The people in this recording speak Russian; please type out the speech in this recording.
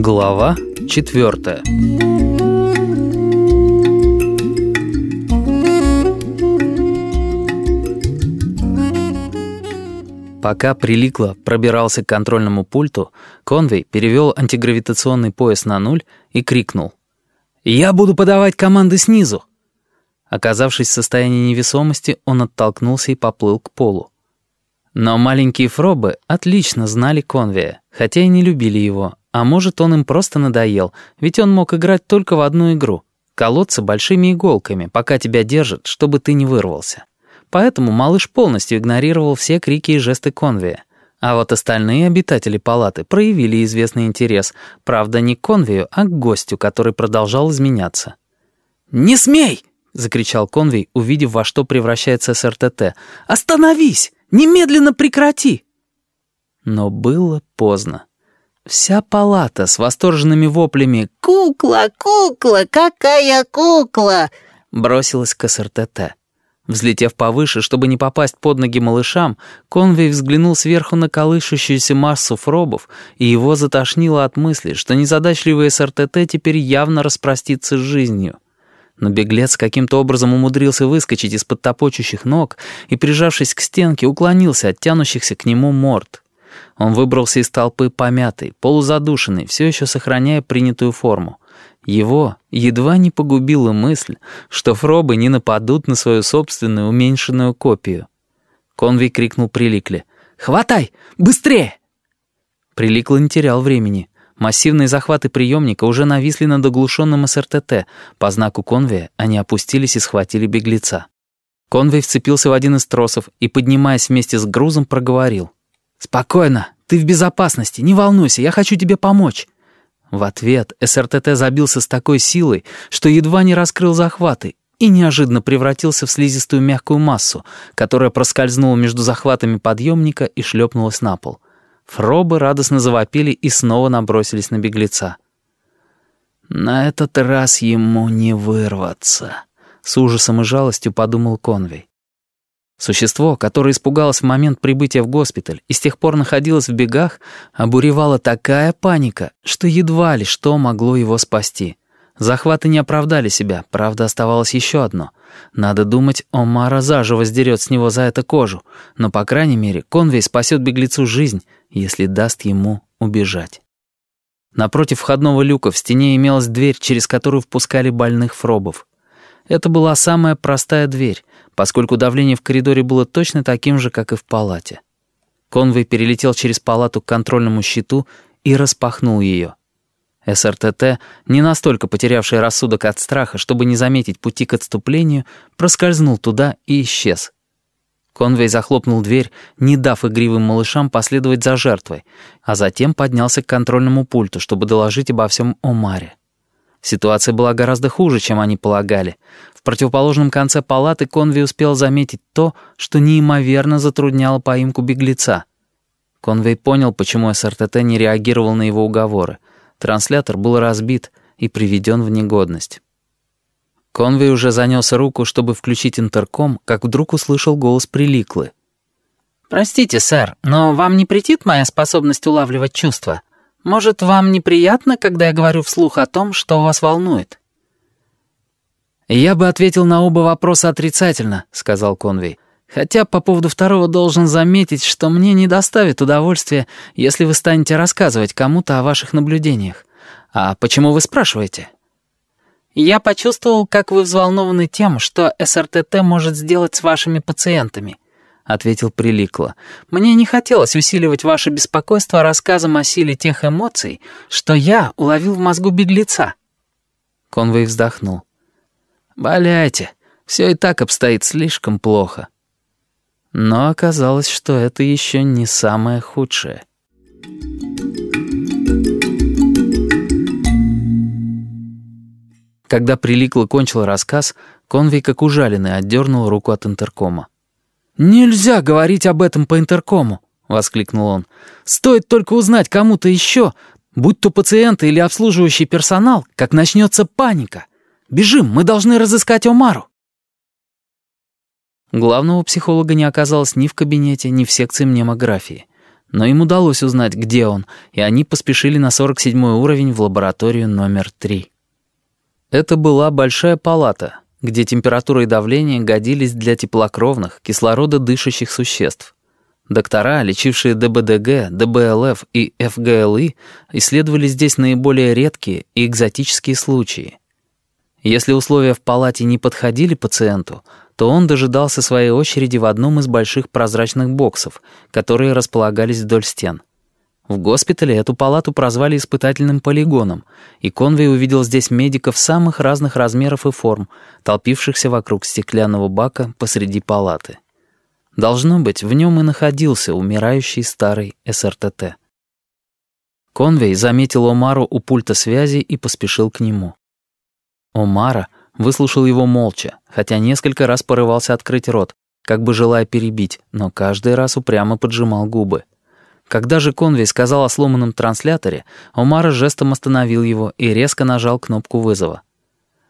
Глава четвертая. Пока Приликло пробирался к контрольному пульту, Конвей перевел антигравитационный пояс на нуль и крикнул. «Я буду подавать команды снизу!» Оказавшись в состоянии невесомости, он оттолкнулся и поплыл к полу. Но маленькие фробы отлично знали Конвея, хотя и не любили его, а может, он им просто надоел, ведь он мог играть только в одну игру — колоться большими иголками, пока тебя держат, чтобы ты не вырвался. Поэтому малыш полностью игнорировал все крики и жесты Конвея. А вот остальные обитатели палаты проявили известный интерес, правда, не к Конвею, а к гостю, который продолжал изменяться. «Не смей!» — закричал Конвей, увидев, во что превращается СРТТ. «Остановись! Немедленно прекрати!» Но было поздно. Вся палата с восторженными воплями «Кукла, кукла, какая кукла!» бросилась к СРТТ. Взлетев повыше, чтобы не попасть под ноги малышам, Конвей взглянул сверху на колышущуюся массу фробов, и его затошнило от мысли, что незадачливый СРТТ теперь явно распростится с жизнью. Но беглец каким-то образом умудрился выскочить из-под топочущих ног и, прижавшись к стенке, уклонился от тянущихся к нему морд. Он выбрался из толпы помятый, полузадушенный, все еще сохраняя принятую форму. Его едва не погубила мысль, что фробы не нападут на свою собственную уменьшенную копию. Конвей крикнул Приликле. «Хватай! Быстрее!» Приликла не терял времени. Массивные захваты приемника уже нависли над оглушенным СРТТ. По знаку Конвея они опустились и схватили беглеца. Конвей вцепился в один из тросов и, поднимаясь вместе с грузом, проговорил. «Спокойно, ты в безопасности, не волнуйся, я хочу тебе помочь». В ответ СРТТ забился с такой силой, что едва не раскрыл захваты и неожиданно превратился в слизистую мягкую массу, которая проскользнула между захватами подъемника и шлепнулась на пол. Фробы радостно завопили и снова набросились на беглеца. «На этот раз ему не вырваться», — с ужасом и жалостью подумал Конвей. Существо, которое испугалось в момент прибытия в госпиталь и с тех пор находилось в бегах, обуревала такая паника, что едва ли что могло его спасти. Захваты не оправдали себя, правда, оставалось еще одно. Надо думать, Омара заживо сдерет с него за это кожу, но, по крайней мере, Конвей спасет беглецу жизнь, если даст ему убежать. Напротив входного люка в стене имелась дверь, через которую впускали больных фробов. Это была самая простая дверь, поскольку давление в коридоре было точно таким же, как и в палате. Конвой перелетел через палату к контрольному щиту и распахнул ее. СРТТ, не настолько потерявший рассудок от страха, чтобы не заметить пути к отступлению, проскользнул туда и исчез. Конвей захлопнул дверь, не дав игривым малышам последовать за жертвой, а затем поднялся к контрольному пульту, чтобы доложить обо всем Омаре. Ситуация была гораздо хуже, чем они полагали. В противоположном конце палаты Конви успел заметить то, что неимоверно затрудняло поимку беглеца. Конвей понял, почему СРТТ не реагировал на его уговоры. Транслятор был разбит и приведен в негодность. Конвей уже занес руку, чтобы включить интерком, как вдруг услышал голос Приликлы. «Простите, сэр, но вам не претит моя способность улавливать чувства?» Может, вам неприятно, когда я говорю вслух о том, что вас волнует?» «Я бы ответил на оба вопроса отрицательно», — сказал Конвей. «Хотя по поводу второго должен заметить, что мне не доставит удовольствия, если вы станете рассказывать кому-то о ваших наблюдениях. А почему вы спрашиваете?» «Я почувствовал, как вы взволнованы тем, что СРТТ может сделать с вашими пациентами ответил Приликло. «Мне не хотелось усиливать ваше беспокойство рассказом о силе тех эмоций, что я уловил в мозгу беглеца». Конвей вздохнул. «Валяйте, все и так обстоит слишком плохо». Но оказалось, что это еще не самое худшее. Когда Приликло кончил рассказ, Конвей, как ужаленный, отдернул руку от интеркома. «Нельзя говорить об этом по интеркому», — воскликнул он. «Стоит только узнать кому-то еще, будь то пациенты или обслуживающий персонал, как начнется паника. Бежим, мы должны разыскать Омару». Главного психолога не оказалось ни в кабинете, ни в секции мнемографии. Но им удалось узнать, где он, и они поспешили на 47 уровень в лабораторию номер 3. Это была большая палата, где температура и давление годились для теплокровных, кислорододышащих существ. Доктора, лечившие ДБДГ, ДБЛФ и ФГЛИ, исследовали здесь наиболее редкие и экзотические случаи. Если условия в палате не подходили пациенту, то он дожидался своей очереди в одном из больших прозрачных боксов, которые располагались вдоль стен. В госпитале эту палату прозвали испытательным полигоном, и Конвей увидел здесь медиков самых разных размеров и форм, толпившихся вокруг стеклянного бака посреди палаты. Должно быть, в нем и находился умирающий старый СРТТ. Конвей заметил Омару у пульта связи и поспешил к нему. Омара выслушал его молча, хотя несколько раз порывался открыть рот, как бы желая перебить, но каждый раз упрямо поджимал губы. Когда же Конвей сказал о сломанном трансляторе, Омара жестом остановил его и резко нажал кнопку вызова.